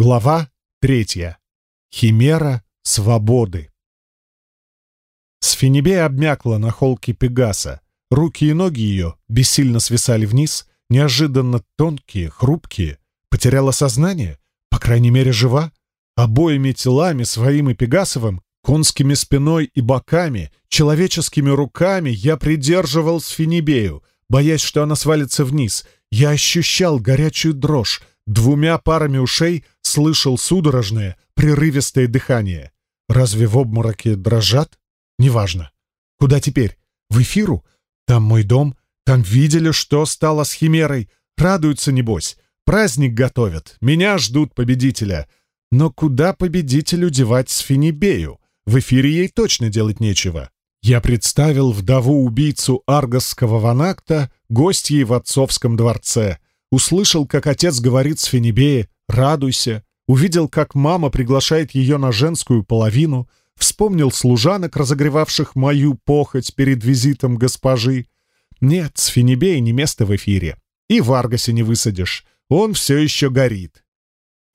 Глава третья. Химера свободы. Сфинибея обмякла на холке Пегаса. Руки и ноги ее бессильно свисали вниз, неожиданно тонкие, хрупкие. Потеряла сознание? По крайней мере, жива? Обоими телами, своим и Пегасовым, конскими спиной и боками, человеческими руками я придерживал Сфинибею, боясь, что она свалится вниз. Я ощущал горячую дрожь, Двумя парами ушей слышал судорожное, прерывистое дыхание. Разве в обмороке дрожат? Неважно. Куда теперь? В эфиру? Там мой дом. Там видели, что стало с Химерой. Радуются, небось. Праздник готовят. Меня ждут победителя. Но куда победителю девать Сфинибею? В эфире ей точно делать нечего. Я представил вдову-убийцу аргосского ванакта гостьей в отцовском дворце — услышал, как отец говорит с Фенебее «радуйся», увидел, как мама приглашает ее на женскую половину, вспомнил служанок, разогревавших мою похоть перед визитом госпожи. Нет, с Фенебеей не место в эфире. И в Аргасе не высадишь, он все еще горит.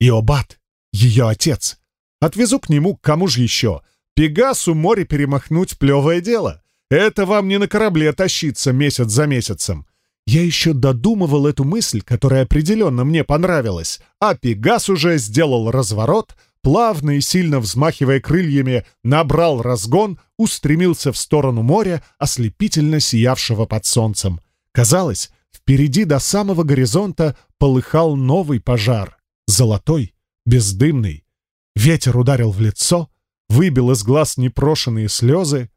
Иобат, ее отец. Отвезу к нему, к кому же еще? Пегасу море перемахнуть — плевое дело. Это вам не на корабле тащиться месяц за месяцем. Я еще додумывал эту мысль, которая определенно мне понравилась, а Пегас уже сделал разворот, плавно и сильно взмахивая крыльями, набрал разгон, устремился в сторону моря, ослепительно сиявшего под солнцем. Казалось, впереди до самого горизонта полыхал новый пожар. Золотой, бездымный. Ветер ударил в лицо, выбил из глаз непрошенные слезы.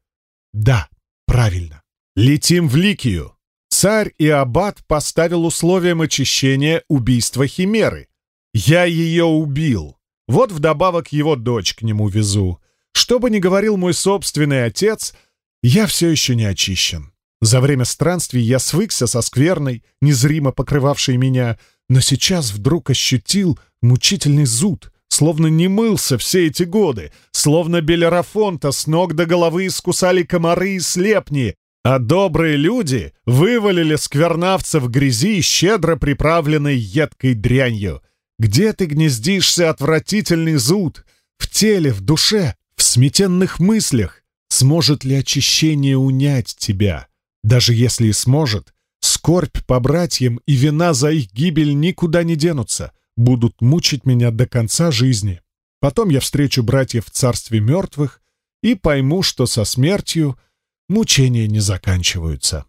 Да, правильно. Летим в Ликию. Царь и аббат поставил условием очищения убийства Химеры. Я ее убил. Вот вдобавок его дочь к нему везу. Что бы ни говорил мой собственный отец, я все еще не очищен. За время странствий я свыкся со скверной, незримо покрывавшей меня, но сейчас вдруг ощутил мучительный зуд, словно не мылся все эти годы, словно Белерафонта с ног до головы искусали комары и слепни, а добрые люди вывалили сквернавца в грязи, щедро приправленной едкой дрянью. Где ты гнездишься, отвратительный зуд? В теле, в душе, в сметенных мыслях? Сможет ли очищение унять тебя? Даже если и сможет, скорбь по братьям и вина за их гибель никуда не денутся, будут мучить меня до конца жизни. Потом я встречу братьев в царстве мертвых и пойму, что со смертью — мучения не заканчиваются.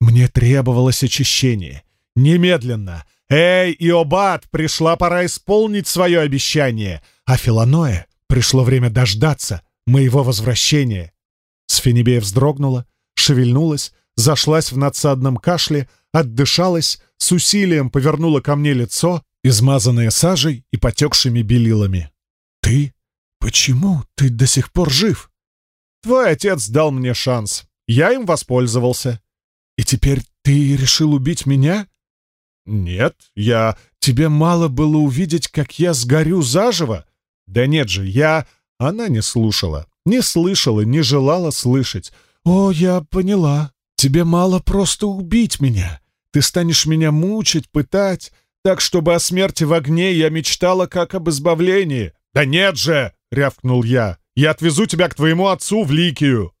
Мне требовалось очищение. Немедленно. «Эй, Иобат, пришла пора исполнить свое обещание!» А Филаноэ пришло время дождаться моего возвращения. Сфенебея вздрогнула, шевельнулась, зашлась в надсадном кашле, отдышалась, с усилием повернула ко мне лицо, измазанное сажей и потекшими белилами. «Ты? Почему ты до сих пор жив?» Твой отец дал мне шанс. Я им воспользовался. И теперь ты решил убить меня? Нет, я... Тебе мало было увидеть, как я сгорю заживо? Да нет же, я... Она не слушала, не слышала, не желала слышать. О, я поняла. Тебе мало просто убить меня. Ты станешь меня мучить, пытать, так, чтобы о смерти в огне я мечтала как об избавлении. Да нет же, рявкнул я. Я отвезу тебя к твоему отцу в Ликию!»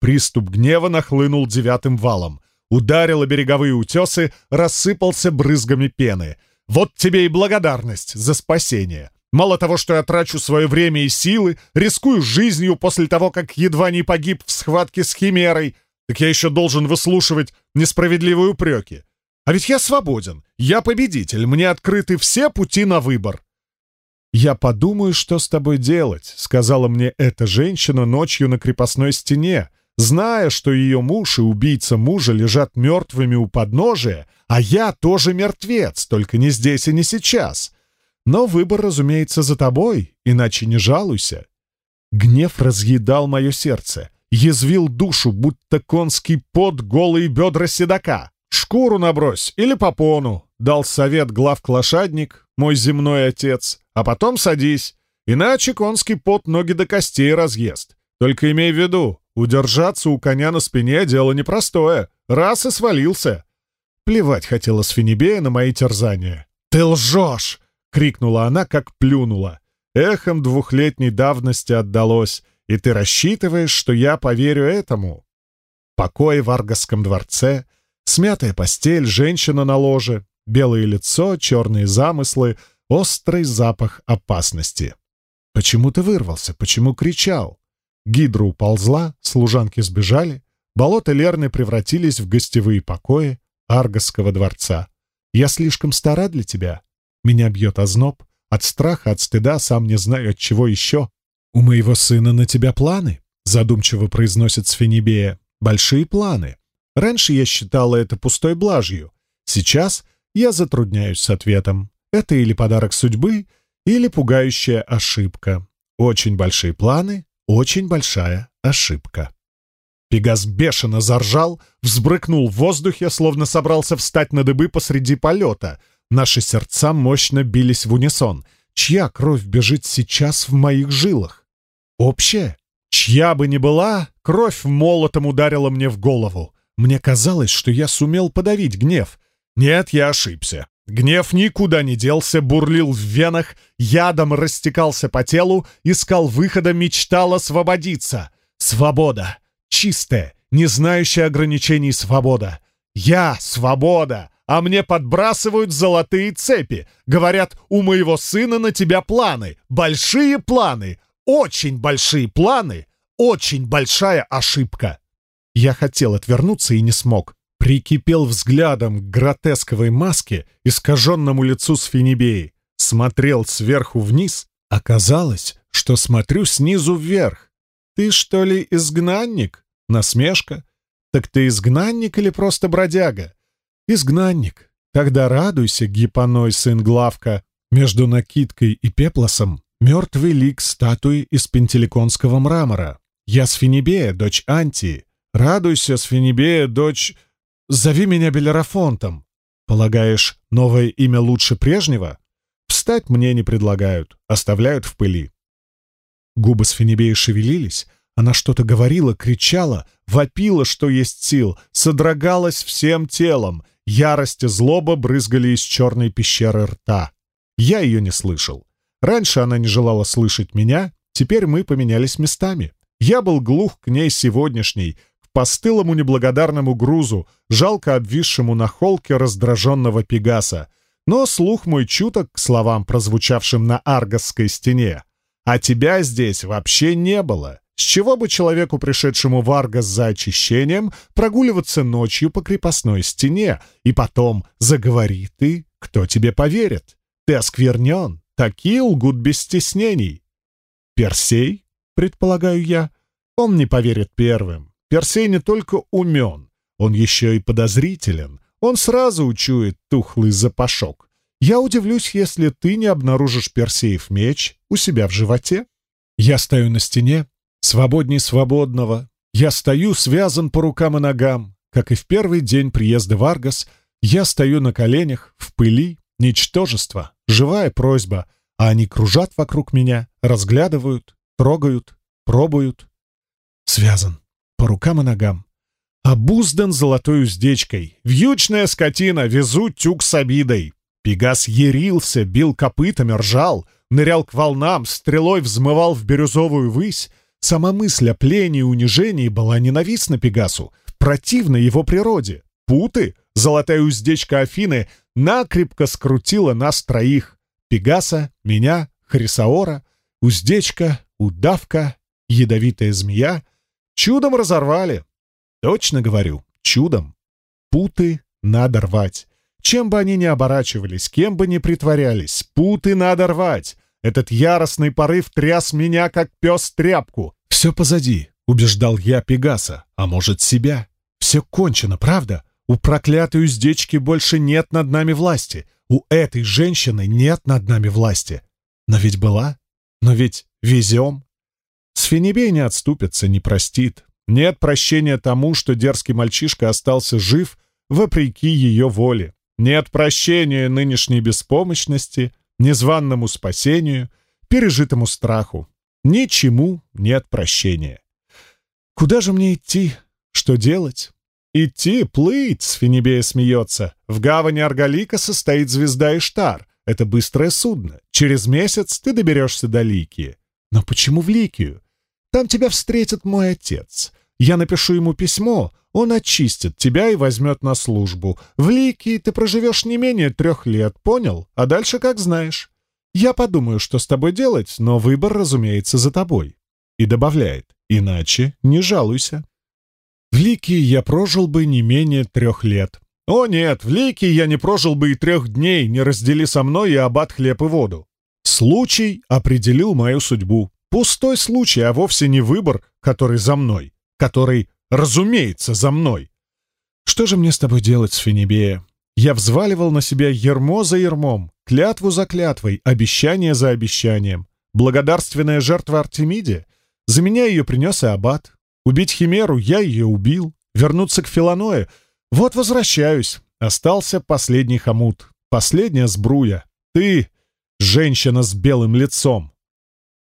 Приступ гнева нахлынул девятым валом. Ударил о береговые утесы, рассыпался брызгами пены. «Вот тебе и благодарность за спасение!» Мало того, что я трачу свое время и силы, рискую жизнью после того, как едва не погиб в схватке с Химерой, так я еще должен выслушивать несправедливые упреки. А ведь я свободен, я победитель, мне открыты все пути на выбор. «Я подумаю, что с тобой делать», — сказала мне эта женщина ночью на крепостной стене, зная, что ее муж и убийца мужа лежат мертвыми у подножия, а я тоже мертвец, только не здесь и не сейчас. Но выбор, разумеется, за тобой, иначе не жалуйся. Гнев разъедал мое сердце, язвил душу, будто конский под голые бедра седока. «Шкуру набрось или попону», — дал совет главк-лошадник, мой земной отец, а потом садись, иначе конский пот ноги до костей разъест. Только имей в виду, удержаться у коня на спине — дело непростое. Раз и свалился. Плевать хотела Сфинебея на мои терзания. «Ты лжешь! — крикнула она, как плюнула. Эхом двухлетней давности отдалось. «И ты рассчитываешь, что я поверю этому?» Покой в Аргосском дворце, смятая постель, женщина на ложе, белое лицо, черные замыслы, острый запах опасности. Почему ты вырвался? Почему кричал? Гидра уползла, служанки сбежали, болота Лерны превратились в гостевые покои Аргосского дворца. Я слишком стара для тебя. Меня бьет озноб. От страха, от стыда, сам не знаю, от чего еще. У моего сына на тебя планы, задумчиво произносит Сфенибея. Большие планы. Раньше я считала это пустой блажью. Сейчас я затрудняюсь с ответом. Это или подарок судьбы, или пугающая ошибка. Очень большие планы, очень большая ошибка. Пегас бешено заржал, взбрыкнул в воздухе, словно собрался встать на дыбы посреди полета. Наши сердца мощно бились в унисон. Чья кровь бежит сейчас в моих жилах? Общая? Чья бы ни была, кровь молотом ударила мне в голову. Мне казалось, что я сумел подавить гнев. Нет, я ошибся. Гнев никуда не делся, бурлил в венах, ядом растекался по телу, искал выхода, мечтал освободиться. Свобода! Чистая, не знающая ограничений свобода. Я — свобода! А мне подбрасывают золотые цепи. Говорят, у моего сына на тебя планы. Большие планы. Очень большие планы. Очень большая ошибка. Я хотел отвернуться и не смог прикипел взглядом к гротесковой маске, искаженному лицу Сфинибеи, смотрел сверху вниз. Оказалось, что смотрю снизу вверх. «Ты, что ли, изгнанник?» Насмешка. «Так ты изгнанник или просто бродяга?» «Изгнанник. Тогда радуйся, гипоной сын Главка». Между накидкой и пеплосом мертвый лик статуи из пентеликонского мрамора. «Я Сфинибея, дочь Антии. Радуйся, Сфинибея, дочь...» Зови меня Белерафонтом. Полагаешь, новое имя лучше прежнего? Встать мне не предлагают, оставляют в пыли. Губы Сфинебеи шевелились, она что-то говорила, кричала, вопила, что есть сил, содрогалась всем телом. Ярость и злоба брызгали из черной пещеры рта. Я ее не слышал. Раньше она не желала слышать меня, теперь мы поменялись местами. Я был глух к ней сегодняшней, постылому неблагодарному грузу, жалко обвисшему на холке раздраженного Пегаса. Но слух мой чуток к словам, прозвучавшим на Аргосской стене. А тебя здесь вообще не было. С чего бы человеку, пришедшему в Аргос за очищением, прогуливаться ночью по крепостной стене, и потом заговори ты, кто тебе поверит? Ты осквернен, такие лгут без стеснений. Персей, предполагаю я, он не поверит первым. Персей не только умен, он еще и подозрителен. Он сразу учует тухлый запашок. Я удивлюсь, если ты не обнаружишь Персеев меч у себя в животе. Я стою на стене, свободней свободного. Я стою, связан по рукам и ногам. Как и в первый день приезда в Аргас, я стою на коленях, в пыли, ничтожество, живая просьба, а они кружат вокруг меня, разглядывают, трогают, пробуют. Связан по рукам и ногам. Обуздан золотой уздечкой. Вьючная скотина, везу тюк с обидой. Пегас ярился, бил копытами, ржал, нырял к волнам, стрелой взмывал в бирюзовую высь. Сама мысль о плене и унижении была ненавистна Пегасу, противна его природе. Путы, золотая уздечка Афины, накрепко скрутила нас троих. Пегаса, меня, Хрисаора, уздечка, удавка, ядовитая змея, Чудом разорвали. Точно говорю, чудом. Путы надо рвать. Чем бы они ни оборачивались, кем бы ни притворялись, путы надо рвать. Этот яростный порыв тряс меня, как пес тряпку. «Все позади», — убеждал я Пегаса, а может, себя. «Все кончено, правда? У проклятой уздечки больше нет над нами власти. У этой женщины нет над нами власти. Но ведь была. Но ведь везем. Сфинебей не отступится, не простит. Нет прощения тому, что дерзкий мальчишка остался жив вопреки ее воле. Нет прощения нынешней беспомощности, незваному спасению, пережитому страху. Ничему нет прощения. Куда же мне идти? Что делать? Идти, плыть, Сфинебея смеется. В гавани Аргалика состоит звезда Иштар. — это быстрое судно. Через месяц ты доберешься до Ликии. Но почему в Ликию? Там тебя встретит мой отец. Я напишу ему письмо, он очистит тебя и возьмет на службу. В Ликии ты проживешь не менее трех лет, понял? А дальше как знаешь. Я подумаю, что с тобой делать, но выбор, разумеется, за тобой. И добавляет, иначе не жалуйся. В Ликии я прожил бы не менее трех лет. О нет, в Ликии я не прожил бы и трех дней, не раздели со мной и аббат хлеб и воду. Случай определил мою судьбу. Пустой случай, а вовсе не выбор, который за мной, который, разумеется, за мной. Что же мне с тобой делать, Сфинибея? Я взваливал на себя ермо за ермом, клятву за клятвой, обещание за обещанием. Благодарственная жертва Артемиде? За меня ее принес и аббат. Убить Химеру я ее убил. Вернуться к Филаное? Вот возвращаюсь. Остался последний хомут. Последняя сбруя. Ты, женщина с белым лицом.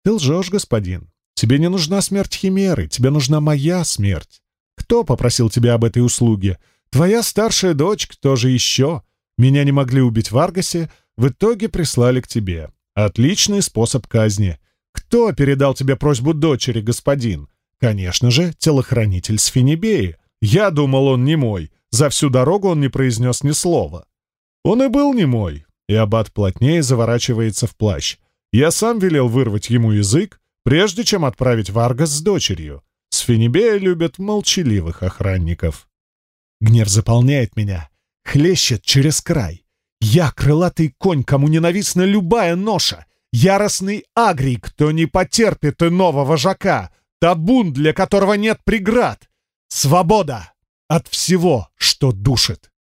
Ты лжешь, господин. Тебе не нужна смерть Химеры, тебе нужна моя смерть. Кто попросил тебя об этой услуге? Твоя старшая дочь, кто же еще? Меня не могли убить в Аргасе, в итоге прислали к тебе. Отличный способ казни. Кто передал тебе просьбу дочери, господин? Конечно же, телохранитель Сфинибеи. Я думал, он не мой. За всю дорогу он не произнес ни слова. Он и был не мой. И аббат плотнее заворачивается в плащ. Я сам велел вырвать ему язык, прежде чем отправить в Аргас с дочерью. Сфинибея любят молчаливых охранников. Гнев заполняет меня, хлещет через край. Я крылатый конь, кому ненавистна любая ноша. Яростный агрий, кто не потерпит иного вожака. Табун, для которого нет преград. Свобода от всего, что душит.